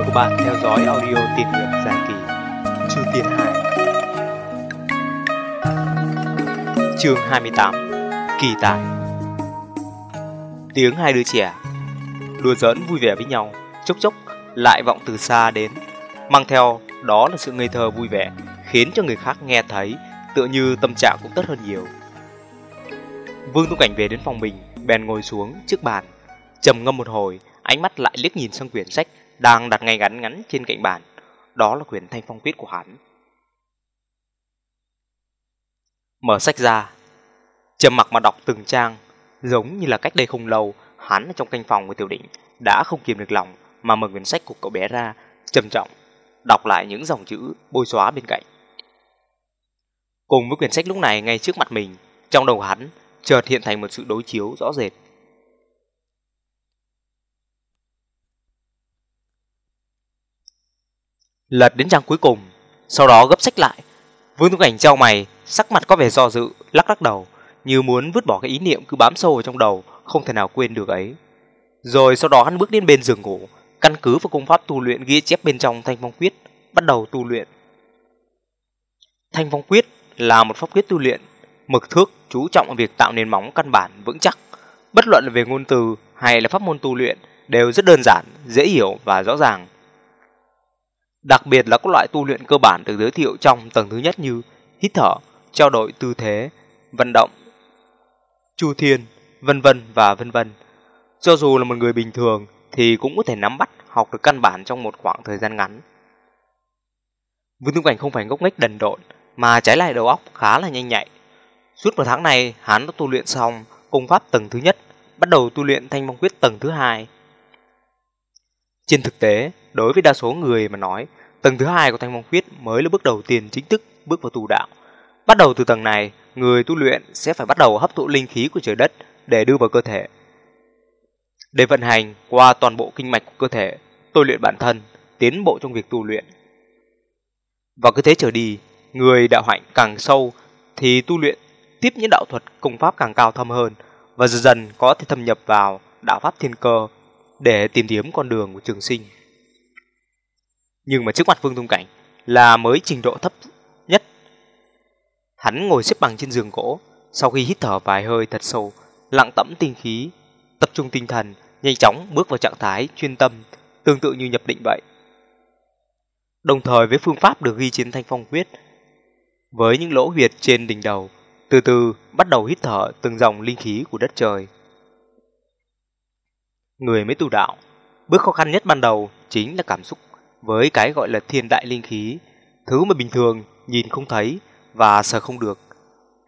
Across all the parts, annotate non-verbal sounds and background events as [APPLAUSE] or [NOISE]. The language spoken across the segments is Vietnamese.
mời các bạn theo dõi audio tiền nghiệp dài kỳ. Chư Tiên Hải Chương 28 Kỳ tài. Tiếng hai đứa trẻ Đùa giỡn vui vẻ với nhau, Chốc chốc lại vọng từ xa đến, Mang theo đó là sự ngây thơ vui vẻ, Khiến cho người khác nghe thấy, Tựa như tâm trạng cũng tốt hơn nhiều. Vương Tung Cảnh về đến phòng mình, Bèn ngồi xuống trước bàn, trầm ngâm một hồi, ánh mắt lại liếc nhìn sang quyển sách đang đặt ngay ngắn ngắn trên cạnh bàn. Đó là quyển thanh phong quyết của hắn. Mở sách ra, trầm mặc mà đọc từng trang, giống như là cách đây không lâu, hắn ở trong canh phòng của tiểu định đã không kiềm được lòng mà mở quyển sách của cậu bé ra, trầm trọng, đọc lại những dòng chữ bôi xóa bên cạnh. Cùng với quyển sách lúc này ngay trước mặt mình, trong đầu hắn chợt hiện thành một sự đối chiếu rõ rệt. Lật đến trang cuối cùng, sau đó gấp sách lại. Vương Tuấn Cảnh trao mày, sắc mặt có vẻ do dự, lắc lắc đầu, như muốn vứt bỏ cái ý niệm cứ bám sâu ở trong đầu, không thể nào quên được ấy. Rồi sau đó hắn bước đến bên giường ngủ, căn cứ vào công pháp tu luyện ghi chép bên trong Thanh Phong Quyết, bắt đầu tu luyện. Thanh Phong Quyết là một pháp quyết tu luyện, mực thước chú trọng ở việc tạo nền móng căn bản vững chắc. Bất luận là về ngôn từ hay là pháp môn tu luyện đều rất đơn giản, dễ hiểu và rõ ràng. Đặc biệt là các loại tu luyện cơ bản được giới thiệu trong tầng thứ nhất như hít thở, trao đổi tư thế, vận động, chu thiên, vân vân và vân vân. Cho dù là một người bình thường thì cũng có thể nắm bắt học được căn bản trong một khoảng thời gian ngắn. Vương Tung Cảnh không phải ngốc nghếch đần độn, mà trái lại đầu óc khá là nhanh nhạy. Suốt một tháng này, hắn đã tu luyện xong công pháp tầng thứ nhất, bắt đầu tu luyện thanh mong quyết tầng thứ hai. Trên thực tế, đối với đa số người mà nói, tầng thứ hai của thanh phong quyết mới là bước đầu tiên chính thức bước vào tu đạo. Bắt đầu từ tầng này, người tu luyện sẽ phải bắt đầu hấp thụ linh khí của trời đất để đưa vào cơ thể. Để vận hành qua toàn bộ kinh mạch của cơ thể, tôi luyện bản thân, tiến bộ trong việc tu luyện. Và cứ thế trở đi, người đạo hạnh càng sâu thì tu luyện tiếp những đạo thuật công pháp càng cao thâm hơn và dần dần có thể thâm nhập vào đạo pháp thiên cơ để tìm kiếm con đường của trường sinh. Nhưng mà trước mặt Vương Tung Cảnh là mới trình độ thấp nhất. Hắn ngồi xếp bằng trên giường gỗ, sau khi hít thở vài hơi thật sâu, lặng tẫm tinh khí, tập trung tinh thần, nhanh chóng bước vào trạng thái chuyên tâm, tương tự như nhập định vậy. Đồng thời với phương pháp được ghi trên thanh phong huyết, với những lỗ huyệt trên đỉnh đầu, từ từ bắt đầu hít thở từng dòng linh khí của đất trời. Người mới tu đạo, bước khó khăn nhất ban đầu chính là cảm xúc với cái gọi là thiên đại linh khí, thứ mà bình thường nhìn không thấy và sợ không được.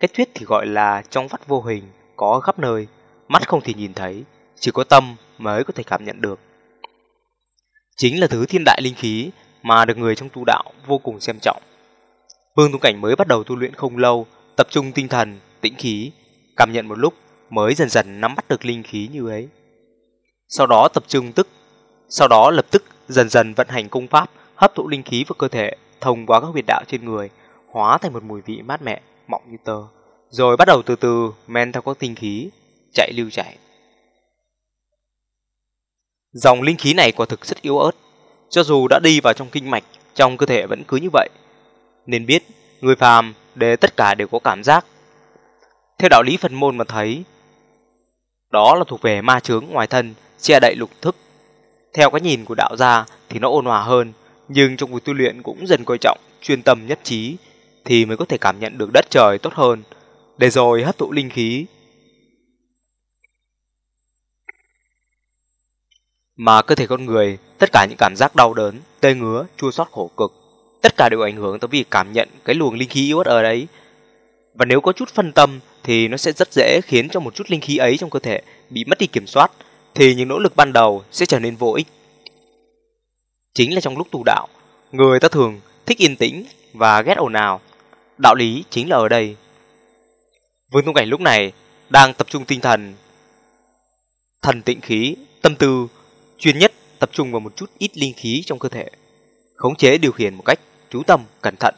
Cái thuyết thì gọi là trong vắt vô hình, có khắp nơi, mắt không thể nhìn thấy, chỉ có tâm mới có thể cảm nhận được. Chính là thứ thiên đại linh khí mà được người trong tu đạo vô cùng xem trọng. Vương Tu Cảnh mới bắt đầu tu luyện không lâu, tập trung tinh thần, tĩnh khí, cảm nhận một lúc mới dần dần nắm bắt được linh khí như ấy. Sau đó tập trung tức, sau đó lập tức dần dần vận hành công pháp, hấp thụ linh khí vào cơ thể, thông qua các huyệt đạo trên người, hóa thành một mùi vị mát mẻ, mọng như tơ. Rồi bắt đầu từ từ men theo các tinh khí, chạy lưu chảy. Dòng linh khí này quả thực rất yếu ớt, cho dù đã đi vào trong kinh mạch, trong cơ thể vẫn cứ như vậy. Nên biết, người phàm để tất cả đều có cảm giác. Theo đạo lý Phật môn mà thấy, đó là thuộc về ma chướng ngoài thân, che đậy lục thức theo cái nhìn của đạo gia thì nó ôn hòa hơn, nhưng trong việc tu luyện cũng dần coi trọng chuyên tâm nhất trí thì mới có thể cảm nhận được đất trời tốt hơn, để rồi hấp thụ linh khí. Mà cơ thể con người, tất cả những cảm giác đau đớn, tê ngứa, chua xót khổ cực, tất cả đều ảnh hưởng tới việc cảm nhận cái luồng linh khí yếu ớt ở đấy. Và nếu có chút phân tâm thì nó sẽ rất dễ khiến cho một chút linh khí ấy trong cơ thể bị mất đi kiểm soát, thì những nỗ lực ban đầu sẽ trở nên vô ích. Chính là trong lúc tu đạo, người ta thường thích yên tĩnh và ghét ồn ào. Đạo lý chính là ở đây. Vương Tung Cảnh lúc này đang tập trung tinh thần, thần tịnh khí, tâm tư, chuyên nhất tập trung vào một chút ít linh khí trong cơ thể, khống chế điều khiển một cách chú tâm, cẩn thận.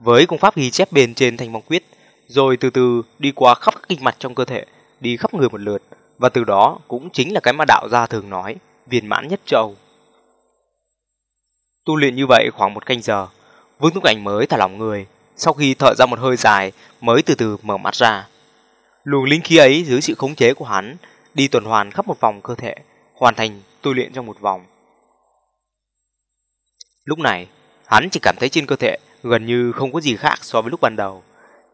Với công pháp ghi chép bên trên thanh mong quyết, rồi từ từ đi qua khắp các kinh mạch trong cơ thể, đi khắp người một lượt, và từ đó cũng chính là cái mà đạo gia thường nói, viên mãn nhất châu. Tu luyện như vậy khoảng một canh giờ, Vương Túc Cảnh mới thả lỏng người, sau khi thở ra một hơi dài mới từ từ mở mắt ra. Luồng linh khí ấy dưới sự khống chế của hắn đi tuần hoàn khắp một vòng cơ thể, hoàn thành tu luyện trong một vòng. Lúc này, hắn chỉ cảm thấy trên cơ thể gần như không có gì khác so với lúc ban đầu,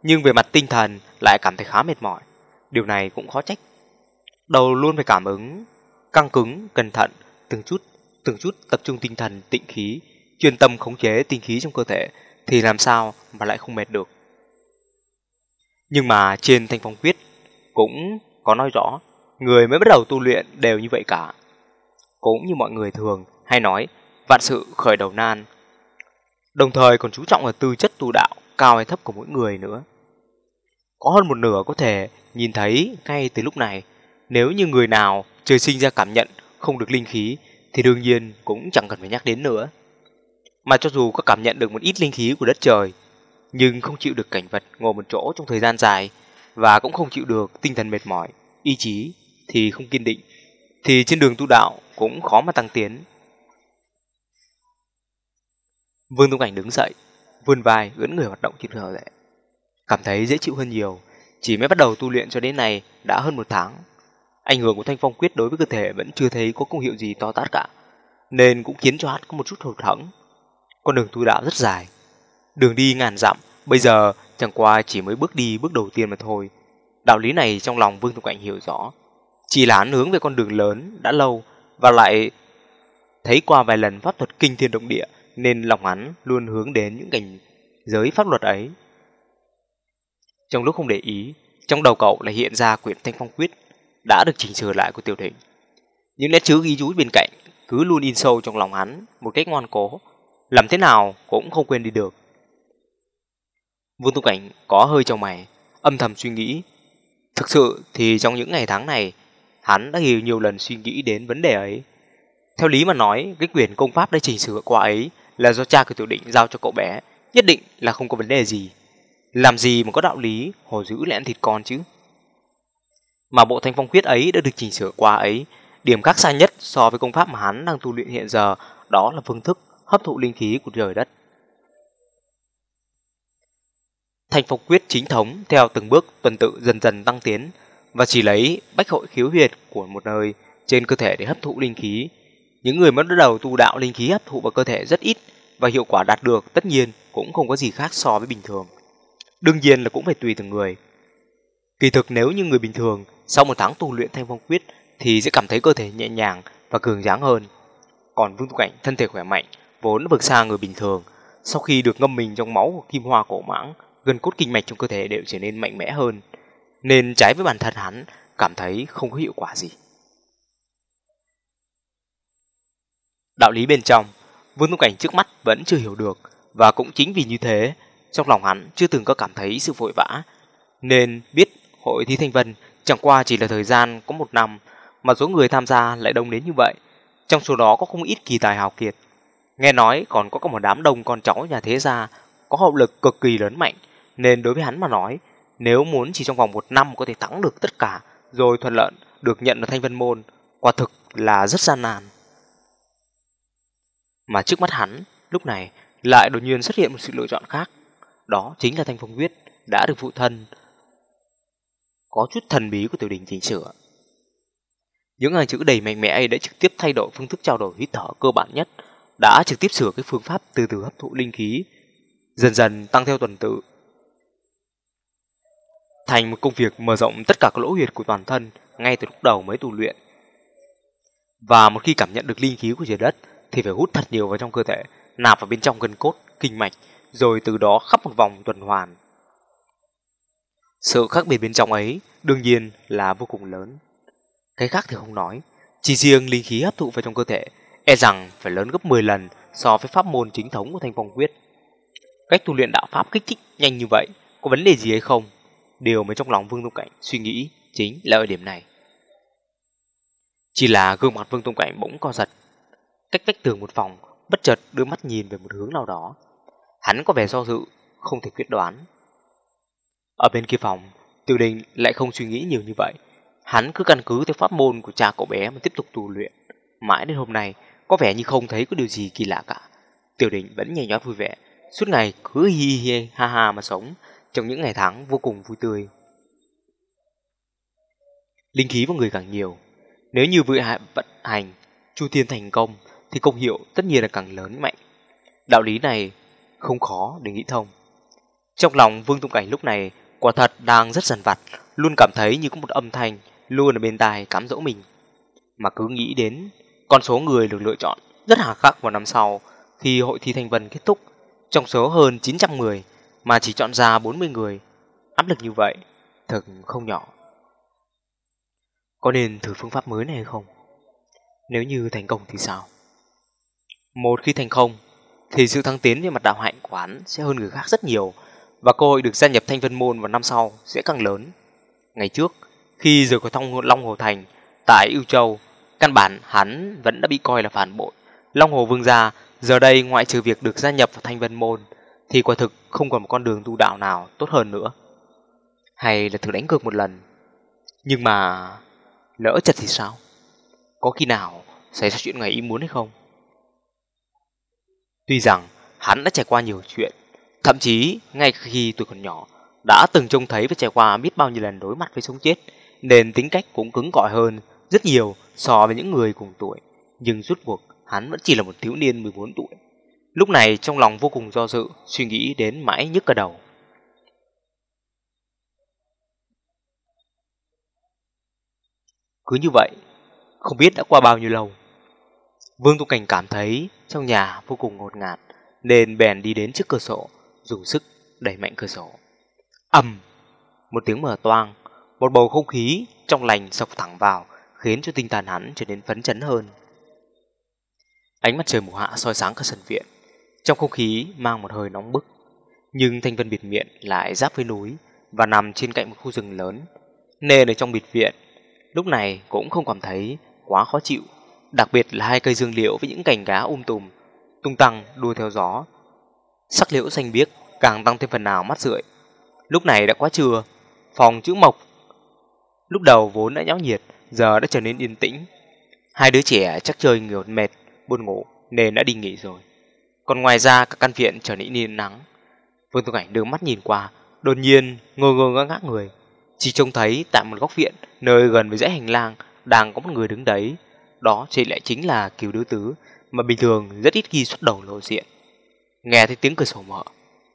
nhưng về mặt tinh thần lại cảm thấy khá mệt mỏi. Điều này cũng khó trách. Đầu luôn phải cảm ứng, căng cứng, cẩn thận, từng chút, từng chút tập trung tinh thần, tịnh khí, chuyên tâm khống chế tinh khí trong cơ thể, thì làm sao mà lại không mệt được. Nhưng mà trên thanh phong quyết cũng có nói rõ, người mới bắt đầu tu luyện đều như vậy cả. Cũng như mọi người thường hay nói, vạn sự khởi đầu nan. Đồng thời còn chú trọng ở tư chất tu đạo cao hay thấp của mỗi người nữa. Có hơn một nửa có thể nhìn thấy ngay từ lúc này, nếu như người nào trời sinh ra cảm nhận không được linh khí thì đương nhiên cũng chẳng cần phải nhắc đến nữa. Mà cho dù có cảm nhận được một ít linh khí của đất trời, nhưng không chịu được cảnh vật ngồi một chỗ trong thời gian dài và cũng không chịu được tinh thần mệt mỏi, ý chí thì không kiên định, thì trên đường tu đạo cũng khó mà tăng tiến. Vương Tung Cảnh đứng dậy, vươn vai, ưỡn người hoạt động trên thờ lệ. Cảm thấy dễ chịu hơn nhiều, chỉ mới bắt đầu tu luyện cho đến nay đã hơn một tháng. Ảnh hưởng của thanh phong quyết đối với cơ thể vẫn chưa thấy có công hiệu gì to tát cả, nên cũng khiến cho hắn có một chút hụt hẫng. Con đường tu đạo rất dài, đường đi ngàn dặm, bây giờ chẳng qua chỉ mới bước đi bước đầu tiên mà thôi. Đạo lý này trong lòng Vương Thục Ảnh hiểu rõ, chỉ là hắn hướng về con đường lớn đã lâu và lại thấy qua vài lần pháp thuật kinh thiên động địa nên lòng hắn luôn hướng đến những cảnh giới pháp luật ấy. Trong lúc không để ý, trong đầu cậu lại hiện ra quyển thanh phong quyết đã được chỉnh sửa lại của tiểu thịnh. Những nét chữ ghi chú bên cạnh cứ luôn in sâu trong lòng hắn một cách ngoan cố, làm thế nào cũng không quên đi được. Vương Tu Cảnh có hơi trong mày, âm thầm suy nghĩ. Thực sự thì trong những ngày tháng này, hắn đã nhiều nhiều lần suy nghĩ đến vấn đề ấy. Theo lý mà nói, cái quyền công pháp đã chỉnh sửa qua ấy là do cha của tiểu định giao cho cậu bé, nhất định là không có vấn đề gì. Làm gì mà có đạo lý hồ giữ lẽn thịt con chứ? Mà bộ thanh phong quyết ấy đã được chỉnh sửa qua ấy, điểm khác xa nhất so với công pháp mà hắn đang tu luyện hiện giờ đó là phương thức hấp thụ linh khí của trời đất. Thanh phong quyết chính thống theo từng bước tuần tự dần dần tăng tiến và chỉ lấy bách hội khiếu huyệt của một nơi trên cơ thể để hấp thụ linh khí. Những người mới bắt đầu tu đạo linh khí hấp thụ vào cơ thể rất ít và hiệu quả đạt được tất nhiên cũng không có gì khác so với bình thường. Đương nhiên là cũng phải tùy từng người. Kỳ thực nếu như người bình thường sau một tháng tu luyện thanh phong quyết thì sẽ cảm thấy cơ thể nhẹ nhàng và cường tráng hơn. Còn Vương Tu Cảnh thân thể khỏe mạnh, vốn vượt xa người bình thường, sau khi được ngâm mình trong máu của kim hoa cổ mãng, gần cốt kinh mạch trong cơ thể đều trở nên mạnh mẽ hơn, nên trái với bản thân hắn cảm thấy không có hiệu quả gì. Đạo lý bên trong, Vương Tu Cảnh trước mắt vẫn chưa hiểu được và cũng chính vì như thế, trong lòng hắn chưa từng có cảm thấy sự vội vã, nên biết hội thi thanh vân chẳng qua chỉ là thời gian có một năm mà số người tham gia lại đông đến như vậy. Trong số đó có không ít kỳ tài hào kiệt. Nghe nói còn có cả một đám đông con cháu nhà thế gia có hậu lực cực kỳ lớn mạnh, nên đối với hắn mà nói, nếu muốn chỉ trong vòng một năm có thể thắng được tất cả, rồi thuận lợi được nhận ở thanh vân môn, quả thực là rất gian nan. Mà trước mắt hắn, lúc này lại đột nhiên xuất hiện một sự lựa chọn khác. Đó chính là thanh phong huyết đã được phụ thân có chút thần bí của tiểu đình chỉnh sửa. Những hàng chữ đầy mạnh mẽ ấy đã trực tiếp thay đổi phương thức trao đổi hít thở cơ bản nhất, đã trực tiếp sửa cái phương pháp từ từ hấp thụ linh khí, dần dần tăng theo tuần tự. Thành một công việc mở rộng tất cả các lỗ huyệt của toàn thân ngay từ lúc đầu mới tu luyện. Và một khi cảm nhận được linh khí của trời đất thì phải hút thật nhiều vào trong cơ thể, nạp vào bên trong gân cốt, kinh mạch, rồi từ đó khắp một vòng tuần hoàn. Sự khác biệt bên trong ấy đương nhiên là vô cùng lớn. Cái khác thì không nói, chỉ riêng linh khí hấp thụ vào trong cơ thể e rằng phải lớn gấp 10 lần so với pháp môn chính thống của thanh phong quyết. Cách tu luyện đạo pháp kích thích nhanh như vậy, có vấn đề gì hay không? Điều mà trong lòng Vương Tông Cảnh suy nghĩ chính là ở điểm này. Chỉ là gương mặt Vương Tông Cảnh bỗng co giật, cách vách tường một phòng, bất chợt đưa mắt nhìn về một hướng nào đó. Hắn có vẻ do dự, không thể quyết đoán. Ở bên kia phòng, Tiêu Đình lại không suy nghĩ nhiều như vậy. Hắn cứ căn cứ theo pháp môn của cha cậu bé mà tiếp tục tu luyện. Mãi đến hôm nay, có vẻ như không thấy có điều gì kỳ lạ cả. Tiểu đình vẫn nhảy nhót vui vẻ, suốt ngày cứ hi hi ha ha mà sống trong những ngày tháng vô cùng vui tươi. Linh khí vào người càng nhiều, nếu như vừa vận hành, chu tiên thành công thì công hiệu tất nhiên là càng lớn mạnh. Đạo lý này không khó để nghĩ thông. Trong lòng Vương Tung Cảnh lúc này quả thật đang rất dần vặt, luôn cảm thấy như có một âm thanh luôn ở bên tai cám dỗ mình. Mà cứ nghĩ đến con số người được lựa chọn rất hà khắc vào năm sau khi hội thi thành vân kết thúc. Trong số hơn 900 người mà chỉ chọn ra 40 người, áp lực như vậy thật không nhỏ. Có nên thử phương pháp mới này hay không? Nếu như thành công thì sao? Một khi thành công, thì sự thăng tiến về mặt đạo hạnh của hắn sẽ hơn người khác rất nhiều và cơ hội được gia nhập thanh vân môn vào năm sau sẽ càng lớn. Ngày trước, khi rời khỏi thông Long Hồ Thành tại Ưu Châu, căn bản hắn vẫn đã bị coi là phản bội. Long Hồ Vương gia giờ đây ngoại trừ việc được gia nhập vào thanh vân môn thì quả thực không còn một con đường tu đạo nào tốt hơn nữa. Hay là thử đánh cược một lần. Nhưng mà lỡ chật thì sao? Có khi nào xảy ra chuyện ngày ý muốn hay không? Tuy rằng hắn đã trải qua nhiều chuyện, thậm chí ngay khi tôi còn nhỏ đã từng trông thấy và trải qua biết bao nhiêu lần đối mặt với sống chết, nên tính cách cũng cứng cỏi hơn rất nhiều so với những người cùng tuổi. Nhưng rút cuộc, hắn vẫn chỉ là một thiếu niên 14 tuổi. Lúc này trong lòng vô cùng do dự, suy nghĩ đến mãi nhức cả đầu. Cứ như vậy, không biết đã qua bao nhiêu lâu. Vương Tu Cảnh cảm thấy trong nhà vô cùng ngột ngạt, nên bèn đi đến trước cửa sổ, dùng sức đẩy mạnh cửa sổ. ầm, một tiếng mở toang, một bầu không khí trong lành sộc thẳng vào, khiến cho tinh thần hắn trở nên phấn chấn hơn. Ánh mặt trời mùa hạ soi sáng cả sân viện, trong không khí mang một hơi nóng bức. Nhưng thanh vân biệt viện lại giáp với núi và nằm trên cạnh một khu rừng lớn, nên ở trong biệt viện lúc này cũng không cảm thấy quá khó chịu. Đặc biệt là hai cây dương liễu với những cành cá um tùm, tung tăng đua theo gió. Sắc liễu xanh biếc càng tăng thêm phần nào mắt rượi. Lúc này đã quá trưa, phòng chữ mộc lúc đầu vốn đã nháo nhiệt, giờ đã trở nên yên tĩnh. Hai đứa trẻ chắc chơi nhiều mệt, buồn ngủ nên đã đi nghỉ rồi. Còn ngoài ra các căn viện trở nên yên nắng. Vương Tùng Cảnh đưa mắt nhìn qua, đột nhiên ngơ ngơ ngác ngác người. Chỉ trông thấy tại một góc viện nơi gần với dãy hành lang đang có một người đứng đấy. Đó chỉ lại chính là Kiều Đứa Tứ mà bình thường rất ít khi xuất đầu lộ diện. Nghe thấy tiếng cửa sổ mở,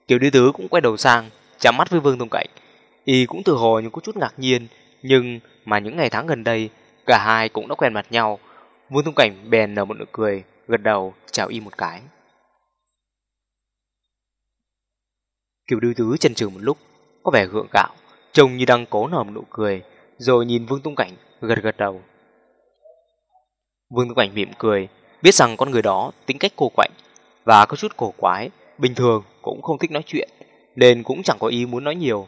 Kiều đi Tứ cũng quay đầu sang, chạm mắt với Vương tông Cảnh. Y cũng từ hồi nhưng có chút ngạc nhiên, nhưng mà những ngày tháng gần đây, cả hai cũng đã quen mặt nhau. Vương tông Cảnh bèn nở một nụ cười, gật đầu, chào Y một cái. Kiều đi Tứ chần chừ một lúc, có vẻ gượng gạo, trông như đang cố nở một nụ cười, rồi nhìn Vương tông Cảnh gật gật đầu. Vương tông Cảnh mỉm cười, biết rằng con người đó tính cách cô quạnh và có chút cổ quái, bình thường cũng không thích nói chuyện, nên cũng chẳng có ý muốn nói nhiều.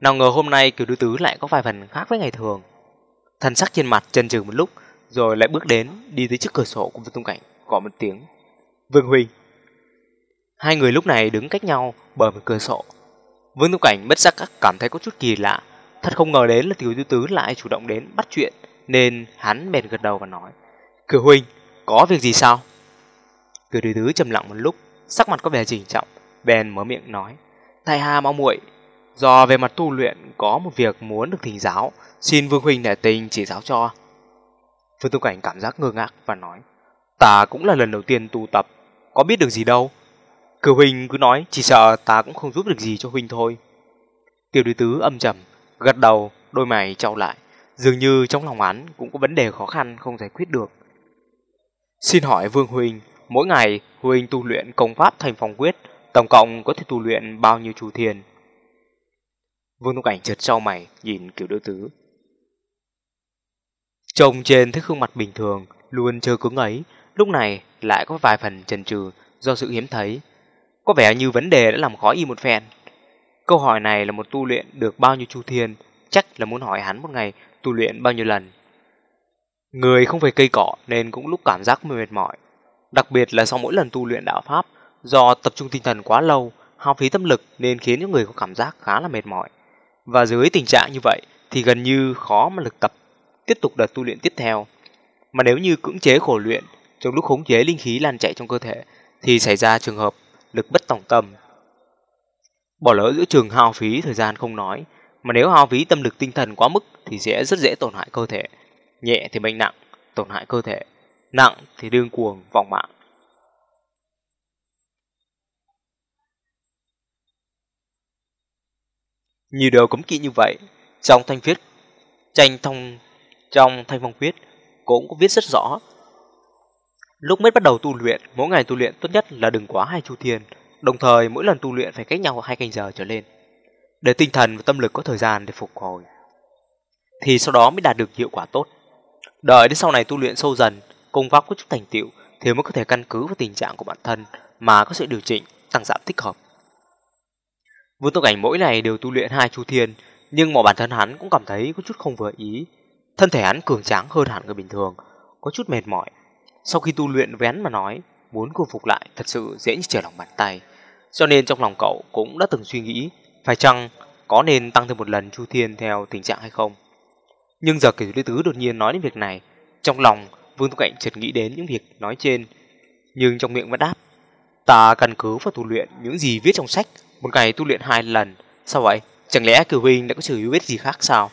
Nào ngờ hôm nay kiểu đối tứ lại có vài phần khác với ngày thường. Thần sắc trên mặt chần chừ một lúc, rồi lại bước đến, đi tới trước cửa sổ của Vương Tung Cảnh, gọi một tiếng. Vương Huynh. Hai người lúc này đứng cách nhau bờ một cửa sổ. Vương Tung Cảnh bất giác cảm thấy có chút kỳ lạ, Thật không ngờ đến là tiểu tư tứ lại chủ động đến bắt chuyện, nên hắn bèn gật đầu và nói. Cửu huynh, có việc gì sao? Cửu tư tứ trầm lặng một lúc, sắc mặt có vẻ chỉnh trọng, bèn mở miệng nói. Thầy Hà mau muội do về mặt tu luyện có một việc muốn được thỉnh giáo, xin Vương Huynh để tình chỉ giáo cho. phương Tu Cảnh cảm giác ngơ ngác và nói. Ta cũng là lần đầu tiên tu tập, có biết được gì đâu. Cửu Huynh cứ nói, chỉ sợ ta cũng không giúp được gì cho Huynh thôi. Tiểu đế Tứ âm trầm, Gật đầu, đôi mày trao lại, dường như trong lòng hắn cũng có vấn đề khó khăn không giải quyết được. Xin hỏi Vương Huynh, mỗi ngày Huynh tu luyện công pháp thành phong quyết, tổng cộng có thể tu luyện bao nhiêu chu thiên? Vương Tông Cảnh chợt trao mày, nhìn kiểu đứa tứ. Trông trên thấy gương mặt bình thường, luôn chờ cứng ấy, lúc này lại có vài phần chần chừ do sự hiếm thấy. Có vẻ như vấn đề đã làm khó y một phen. Câu hỏi này là một tu luyện được bao nhiêu chu thiên, chắc là muốn hỏi hắn một ngày tu luyện bao nhiêu lần. Người không phải cây cỏ nên cũng lúc cảm giác mệt mỏi. Đặc biệt là sau mỗi lần tu luyện đạo Pháp, do tập trung tinh thần quá lâu, hao phí tâm lực nên khiến những người có cảm giác khá là mệt mỏi. Và dưới tình trạng như vậy thì gần như khó mà lực tập tiếp tục đợt tu luyện tiếp theo. Mà nếu như cưỡng chế khổ luyện, trong lúc khống chế linh khí lan chạy trong cơ thể, thì xảy ra trường hợp lực bất tòng tâm. Bỏ lỡ giữa trường hao phí thời gian không nói, mà nếu hao phí tâm lực tinh thần quá mức thì sẽ rất dễ tổn hại cơ thể. Nhẹ thì bệnh nặng, tổn hại cơ thể. Nặng thì đương cuồng, vòng mạng. Nhiều điều cấm kỵ như vậy, trong thanh viết, tranh thông trong thanh phong viết cũng có viết rất rõ. Lúc mới bắt đầu tu luyện, mỗi ngày tu luyện tốt nhất là đừng quá hai chu thiên, đồng thời mỗi lần tu luyện phải cách nhau hai canh giờ trở lên, để tinh thần và tâm lực có thời gian để phục hồi. Thì sau đó mới đạt được hiệu quả tốt. Đợi đến sau này tu luyện sâu dần, công pháp có chút thành tựu thì mới có thể căn cứ vào tình trạng của bản thân mà có sự điều chỉnh, tăng giảm thích hợp. Vương Tô Cảnh mỗi ngày đều tu luyện hai chu thiên, nhưng mà bản thân hắn cũng cảm thấy có chút không vừa ý. Thân thể hắn cường tráng hơn hẳn người bình thường, có chút mệt mỏi. Sau khi tu luyện vén mà nói, muốn khôi phục lại thật sự dễ như trở lòng bàn tay. Cho nên trong lòng cậu cũng đã từng suy nghĩ, phải chăng có nên tăng thêm một lần chu thiên theo tình trạng hay không. Nhưng giờ kể Lý Tứ đột nhiên nói đến việc này, trong lòng Vương Tu Cảnh chợt nghĩ đến những việc nói trên, nhưng trong miệng vẫn đáp. Ta căn cứ vào tu luyện những gì viết trong sách, một ngày tu luyện hai lần. Sao vậy? Chẳng lẽ cửu Huynh đã có sự hiểu biết gì khác sao?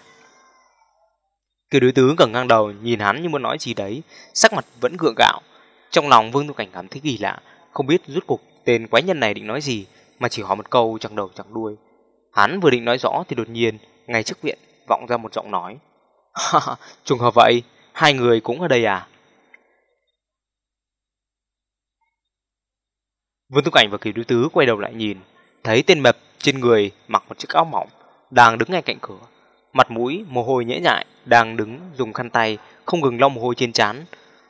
cửu đối tướng gần ngang đầu nhìn hắn như muốn nói gì đấy, sắc mặt vẫn gượng gạo. Trong lòng Vương Tu Cảnh cảm thấy kỳ lạ, không biết rút cục tên quái nhân này định nói gì, mà chỉ hỏi một câu chẳng đầu chẳng đuôi. Hắn vừa định nói rõ thì đột nhiên, ngay trước viện vọng ra một giọng nói. [LAUGHS] "Ha, Trùng hợp vậy, hai người cũng ở đây à? Vương Tu ảnh và Kiều Đối Tứ quay đầu lại nhìn, thấy tên mập trên người mặc một chiếc áo mỏng, đang đứng ngay cạnh cửa. Mặt mũi, mồ hôi nhễ nhại, đang đứng dùng khăn tay, không ngừng lau mồ hôi trên trán.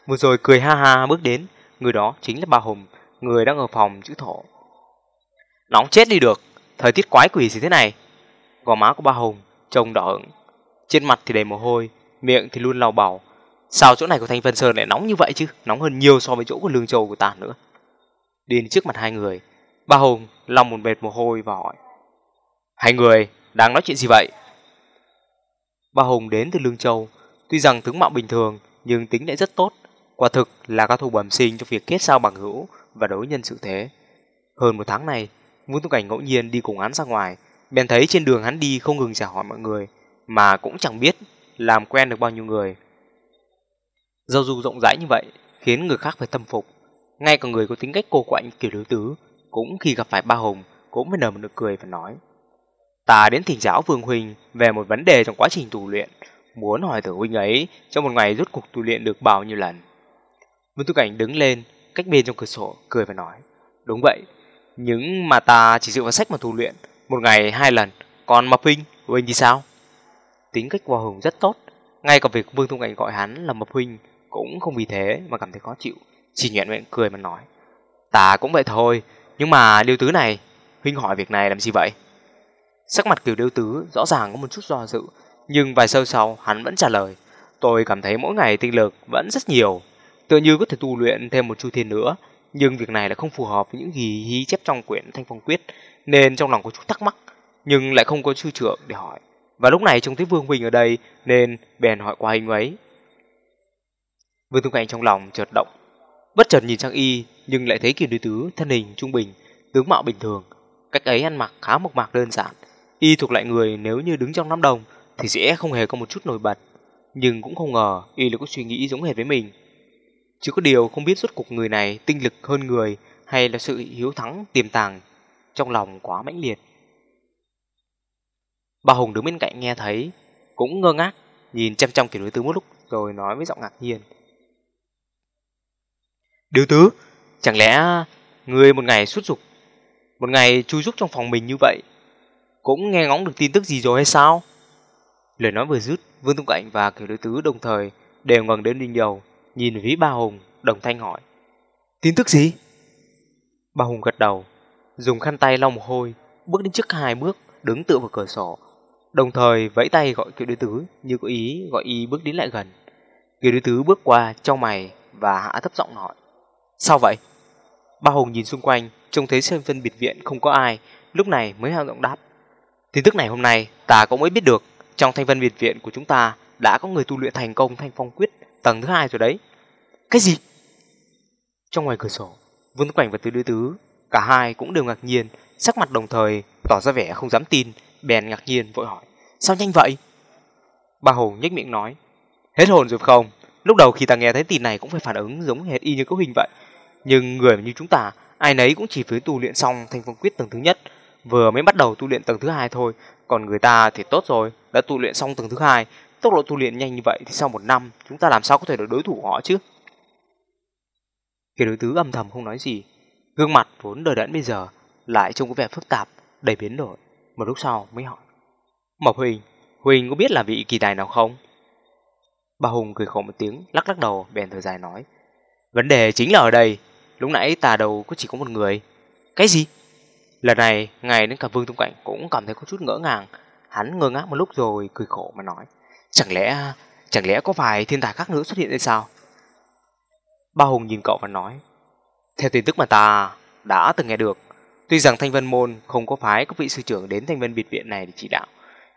Vừa rồi cười ha ha bước đến, người đó chính là bà Hùng, người đang ở phòng chữ thổ. Nóng chết đi được, thời tiết quái quỷ gì thế này. Gò má của bà Hùng trông đỏ ửng, trên mặt thì đầy mồ hôi, miệng thì luôn lau bầu. Sao chỗ này của Thanh Vân Sơn lại nóng như vậy chứ, nóng hơn nhiều so với chỗ của Lương Châu của ta nữa. Đi đến trước mặt hai người, ba Hùng lòng một bệt mồ hôi và hỏi. Hai người đang nói chuyện gì vậy? Ba Hùng đến từ Lương Châu, tuy rằng tướng mạo bình thường nhưng tính lại rất tốt, quả thực là cao thủ bẩm sinh trong việc kết giao bằng hữu và đối nhân sự thế. Hơn một tháng này, Vương Tung Cảnh ngẫu nhiên đi cùng hắn ra ngoài, bèn thấy trên đường hắn đi không ngừng chào hỏi mọi người, mà cũng chẳng biết làm quen được bao nhiêu người. Dâu du rộng rãi như vậy khiến người khác phải tâm phục, ngay cả người có tính cách cô quạnh kiểu đối tứ cũng khi gặp phải ba hùng, cũng phải nở một nụ cười và nói, ta đến thỉnh giáo vương huynh về một vấn đề trong quá trình tu luyện. Muốn hỏi thử huynh ấy, trong một ngày rút cuộc tu luyện được bao nhiêu lần? Vương tu cảnh đứng lên, cách bên trong cửa sổ, cười và nói, đúng vậy, nhưng mà ta chỉ dựa vào sách mà tu luyện, một ngày hai lần. Còn mập huynh huynh thì sao? Tính cách của hùng rất tốt, ngay cả việc vương tu cảnh gọi hắn là mập huynh cũng không vì thế mà cảm thấy khó chịu chỉ nhẹn miệng cười mà nói ta cũng vậy thôi nhưng mà điêu tứ này, huynh hỏi việc này làm gì vậy? Sắc mặt kiểu điêu tứ rõ ràng có một chút do dự, nhưng vài sâu sau hắn vẫn trả lời. Tôi cảm thấy mỗi ngày tinh lực vẫn rất nhiều, tựa như có thể tu luyện thêm một chu thiên nữa, nhưng việc này là không phù hợp với những gì ghi chép trong quyển Thanh Phong Quyết, nên trong lòng có chút thắc mắc, nhưng lại không có sư trưởng để hỏi. Và lúc này trông thấy Vương Huỳnh ở đây, nên bèn hỏi qua hình ấy. Vương Tung Cảnh trong lòng chợt động, bất chợt nhìn sang y, nhưng lại thấy Kiều Đối Tứ thân hình trung bình, tướng mạo bình thường, cách ấy ăn mặc khá mộc mạc đơn giản. Y thuộc lại người nếu như đứng trong đám đông thì sẽ không hề có một chút nổi bật, nhưng cũng không ngờ y lại có suy nghĩ giống hệt với mình. Chỉ có điều không biết suốt cuộc người này tinh lực hơn người hay là sự hiếu thắng tiềm tàng trong lòng quá mãnh liệt. Bà Hùng đứng bên cạnh nghe thấy, cũng ngơ ngác, nhìn chăm chăm kiểu đối tứ một lúc rồi nói với giọng ngạc nhiên. Điều tứ, chẳng lẽ người một ngày xuất dục, một ngày chui rúc trong phòng mình như vậy, cũng nghe ngóng được tin tức gì rồi hay sao? Lời nói vừa dứt, Vương Tung Cảnh và Kiều Đối Tứ đồng thời đều ngẩng đến đỉnh đầu, nhìn về phía Ba Hùng, đồng thanh hỏi. Tin tức gì? Ba Hùng gật đầu, dùng khăn tay lau mồ hôi, bước đến trước hai bước, đứng tựa vào cửa sổ, đồng thời vẫy tay gọi Kiều Đối Tứ như có ý gọi y bước đến lại gần. Kiều Đối Tứ bước qua, trong mày và hạ thấp giọng hỏi. Sao vậy? Ba Hùng nhìn xung quanh, trông thấy xem phân biệt viện không có ai, lúc này mới hao động đáp. Tin tức này hôm nay ta cũng mới biết được, trong thanh vân biệt viện của chúng ta đã có người tu luyện thành công thanh phong quyết tầng thứ hai rồi đấy. Cái gì? Trong ngoài cửa sổ, Vương Quảnh và Tứ Đứa Tứ, cả hai cũng đều ngạc nhiên, sắc mặt đồng thời tỏ ra vẻ không dám tin, bèn ngạc nhiên vội hỏi, sao nhanh vậy? Ba Hùng nhếch miệng nói, hết hồn rồi không? Lúc đầu khi ta nghe thấy tin này cũng phải phản ứng giống hệt y như cấu hình vậy. Nhưng người như chúng ta, ai nấy cũng chỉ mới tu luyện xong thành phong quyết tầng thứ nhất, vừa mới bắt đầu tu luyện tầng thứ hai thôi, còn người ta thì tốt rồi, đã tu luyện xong tầng thứ hai, tốc độ tu luyện nhanh như vậy thì sau một năm chúng ta làm sao có thể được đối thủ họ chứ? Kỳ đối tứ âm thầm không nói gì, gương mặt vốn đờ đẫn bây giờ lại trông có vẻ phức tạp, đầy biến đổi. Một lúc sau mới hỏi, Mộc Huỳnh, Huỳnh có biết là vị kỳ tài nào không? Bà Hùng cười khổ một tiếng, lắc lắc đầu, bèn thở dài nói, Vấn đề chính là ở đây, lúc nãy tà đầu có chỉ có một người. Cái gì? Lần này, ngài đến cả Vương Tung Cảnh cũng cảm thấy có chút ngỡ ngàng. Hắn ngơ ngác một lúc rồi cười khổ mà nói. Chẳng lẽ, chẳng lẽ có vài thiên tài khác nữa xuất hiện hay sao? Ba Hùng nhìn cậu và nói. Theo tin tức mà ta đã từng nghe được, tuy rằng Thanh Vân Môn không có phái các vị sư trưởng đến Thanh Vân Biệt Viện này để chỉ đạo,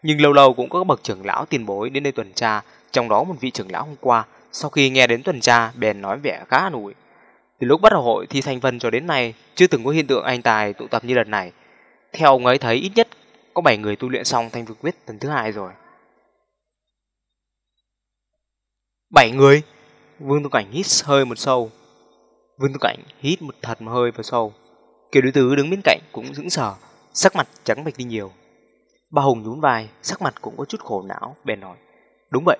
nhưng lâu lâu cũng có các bậc trưởng lão tiền bối đến đây tuần tra, trong đó một vị trưởng lão hôm qua, sau khi nghe đến tuần tra, bèn nói vẻ khá nổi. Từ lúc bắt đầu hội thi Thanh Vân cho đến nay, chưa từng có hiện tượng anh tài tụ tập như lần này. Theo ông ấy thấy ít nhất có 7 người tu luyện xong Thanh Vực Quyết lần thứ hai rồi. 7 người? Vương Tu Cảnh hít hơi một sâu. Vương Tu Cảnh hít một thật một hơi vào sâu. Kiều đối tứ đứng bên cạnh cũng dững sờ, sắc mặt trắng bệch đi nhiều. Ba Hùng nhún vai, sắc mặt cũng có chút khổ não, bèn nói. Đúng vậy.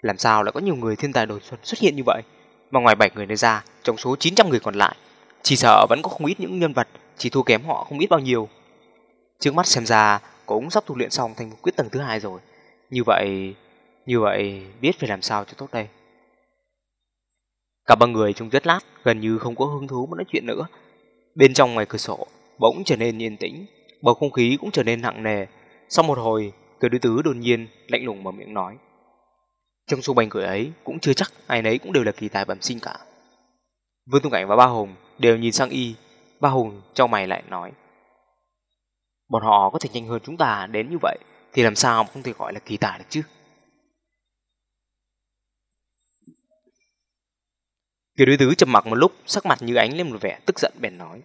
Làm sao lại có nhiều người thiên tài đột xuất xuất hiện như vậy? Mà ngoài 7 người này ra, trong số 900 người còn lại, chỉ sợ vẫn có không ít những nhân vật chỉ thua kém họ không ít bao nhiêu. Trước mắt xem ra cũng sắp tu luyện xong thành một quyết tầng thứ hai rồi. Như vậy, như vậy biết phải làm sao cho tốt đây. Cả ba người trong rất lát gần như không có hứng thú mà nói chuyện nữa. Bên trong ngoài cửa sổ bỗng trở nên yên tĩnh, bầu không khí cũng trở nên nặng nề. Sau một hồi, cửa đối tứ đột nhiên lạnh lùng mở miệng nói. Trong số bành người ấy cũng chưa chắc ai nấy cũng đều là kỳ tài bẩm sinh cả. Vương Tung Cảnh và Ba Hùng đều nhìn sang y, Ba Hùng trong mày lại nói. Bọn họ có thể nhanh hơn chúng ta đến như vậy thì làm sao không thể gọi là kỳ tài được chứ? Kiều đối tứ trầm mặc một lúc, sắc mặt như ánh lên một vẻ tức giận bèn nói.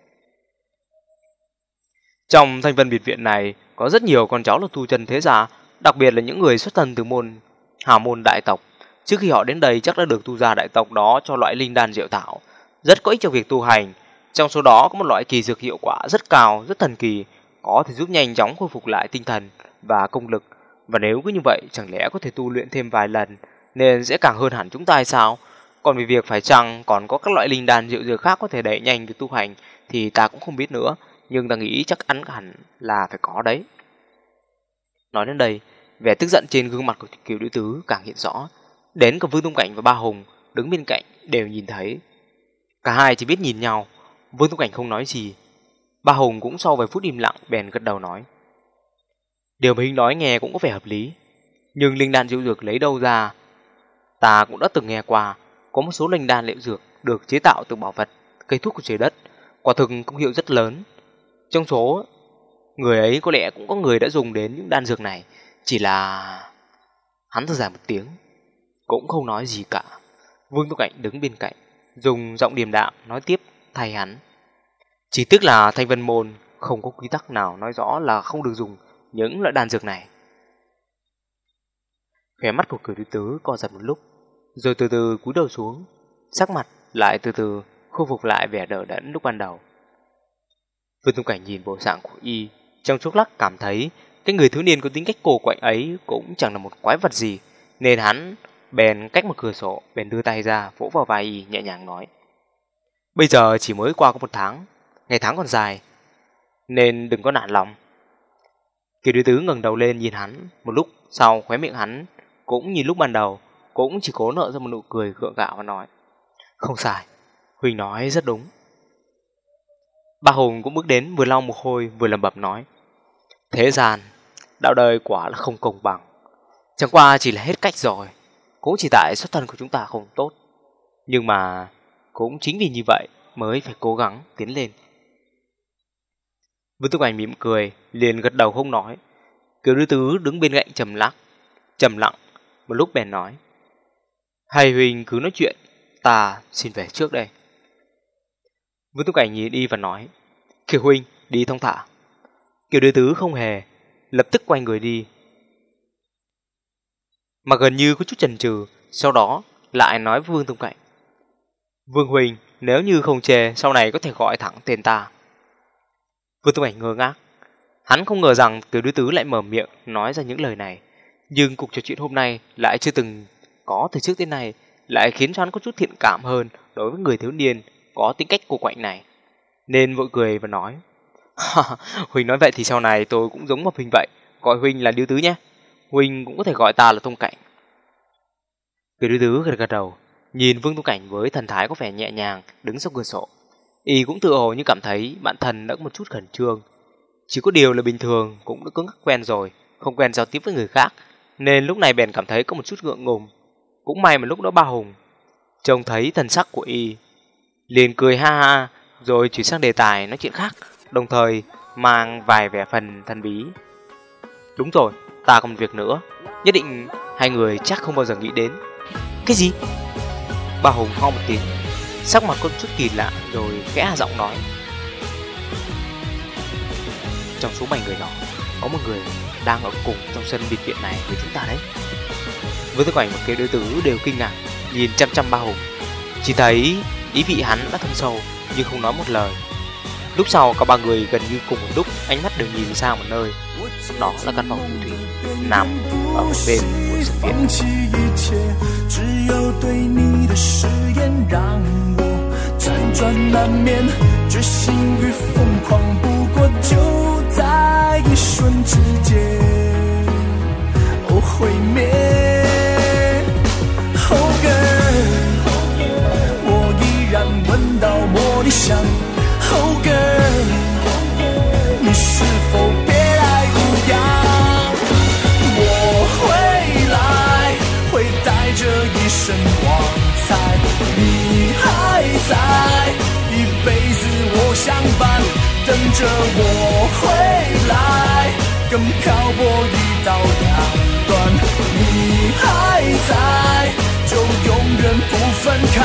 Trong thanh vân biệt viện này có rất nhiều con cháu là tu chân thế gia, đặc biệt là những người xuất thân từ môn Hà môn đại tộc. Trước khi họ đến đây chắc đã được tu gia đại tộc đó cho loại linh đan diệu thảo, rất có ích cho việc tu hành. Trong số đó có một loại kỳ dược hiệu quả rất cao, rất thần kỳ, có thể giúp nhanh chóng khôi phục lại tinh thần và công lực. Và nếu cứ như vậy, chẳng lẽ có thể tu luyện thêm vài lần, nên sẽ càng hơn hẳn chúng ta hay sao? Còn về việc phải chăng còn có các loại linh đan diệu dược khác có thể đẩy nhanh việc tu hành thì ta cũng không biết nữa, nhưng ta nghĩ chắc ăn hẳn là phải có đấy. Nói đến đây, Vẻ tức giận trên gương mặt của Kiều Nữ Tứ càng hiện rõ. Đến cả Vương Tung Cảnh và Ba Hùng đứng bên cạnh đều nhìn thấy. Cả hai chỉ biết nhìn nhau. Vương Tung Cảnh không nói gì. Ba Hùng cũng sau vài phút im lặng bèn gật đầu nói. Điều mà Hình nói nghe cũng có vẻ hợp lý. Nhưng linh đan diệu dược lấy đâu ra? Ta cũng đã từng nghe qua. Có một số linh đan liệu dược được chế tạo từ bảo vật, cây thuốc của trời đất. Quả thực công hiệu rất lớn. Trong số người ấy có lẽ cũng có người đã dùng đến những đan dược này chỉ là... Hắn thở dài một tiếng, cũng không nói gì cả. Vương Tô Cảnh đứng bên cạnh, dùng giọng điềm đạm nói tiếp thay hắn. Chỉ tức là thanh vân môn không có quy tắc nào nói rõ là không được dùng những loại đan dược này. Khóe mắt của cửu thứ tứ co giật một lúc, rồi từ từ cúi đầu xuống, sắc mặt lại từ từ khôi phục lại vẻ đỡ đẫn lúc ban đầu. Vương Tung Cảnh nhìn bộ dạng của y, trong chốc lát cảm thấy cái người thiếu niên có tính cách cổ quạnh ấy cũng chẳng là một quái vật gì, nên hắn bèn cách một cửa sổ, bèn đưa tay ra, vỗ vào vai y nhẹ nhàng nói. Bây giờ chỉ mới qua có một tháng, ngày tháng còn dài, nên đừng có nản lòng. Kiều đối tứ ngẩng đầu lên nhìn hắn, một lúc sau khóe miệng hắn cũng nhìn lúc ban đầu, cũng chỉ cố nợ ra một nụ cười gượng gạo và nói. Không sai, Huỳnh nói rất đúng. Ba Hùng cũng bước đến vừa lau mồ hôi vừa lầm bẩm nói. Thế gian đạo đời quả là không công bằng. Chẳng qua chỉ là hết cách rồi, cũng chỉ tại xuất thân của chúng ta không tốt. Nhưng mà cũng chính vì như vậy mới phải cố gắng tiến lên. Vương Túc Ảnh mỉm cười, liền gật đầu không nói. Kiều Đư Tứ đứng bên cạnh trầm lặng, trầm lặng, một lúc bèn nói. Hay Huỳnh cứ nói chuyện, ta xin về trước đây. Vương Túc Cảnh nhìn y và nói, Kiều Huynh, đi thông thả. Kiều Đứa Tứ không hề, lập tức quay người đi. Mà gần như có chút chần chừ, sau đó lại nói với Vương Tông Cảnh. Vương Huỳnh nếu như không chê, sau này có thể gọi thẳng tên ta. Vương Tông Cảnh ngơ ngác. Hắn không ngờ rằng Kiều Đứa Tứ lại mở miệng nói ra những lời này. Nhưng cuộc trò chuyện hôm nay lại chưa từng có từ trước đến nay, lại khiến cho hắn có chút thiện cảm hơn đối với người thiếu niên có tính cách cô quạnh này. Nên vội cười và nói, [LAUGHS] Huynh nói vậy thì sau này tôi cũng giống một Huynh vậy, gọi Huynh là điếu Tứ nhé. Huynh cũng có thể gọi ta là Tông Cảnh. Cái Điếu Tứ gật gật đầu, nhìn Vương Tông Cảnh với thần thái có vẻ nhẹ nhàng đứng sau cửa sổ. Y cũng tự hồ như cảm thấy bạn thần đã có một chút khẩn trương. Chỉ có điều là bình thường cũng đã cứng ngắc quen rồi, không quen giao tiếp với người khác, nên lúc này bèn cảm thấy có một chút ngượng ngùng. Cũng may mà lúc đó ba Hùng trông thấy thần sắc của y, liền cười ha ha, rồi chuyển sang đề tài nói chuyện khác, đồng thời mang vài vẻ phần thần bí. Đúng rồi, ta còn việc nữa, nhất định hai người chắc không bao giờ nghĩ đến. Cái gì? Ba Hùng ho một tiếng, sắc mặt có chút kỳ lạ rồi khẽ giọng nói. Trong số bảy người đó, có một người đang ở cùng trong sân biệt viện này với chúng ta đấy. Với tư cảnh một cái đối tử đều kinh ngạc, nhìn chăm chăm ba hùng. Chỉ thấy ý vị hắn đã thâm sâu nhưng không nói một lời. Lúc sau cả ba người gần như cùng một lúc ánh mắt đều nhìn sang một nơi. Đó là căn phòng du thủy nằm ở một bên của sân viện. 辗转难眠，决心与疯狂，不过就在一瞬之间，哦，毁灭。后根，我依然闻到茉莉香。 你是否别来无恙？我回来，会带着一身光彩。你还在，一辈子我相伴，等着我回来，跟漂泊一刀两断。你还在，就永远不分开。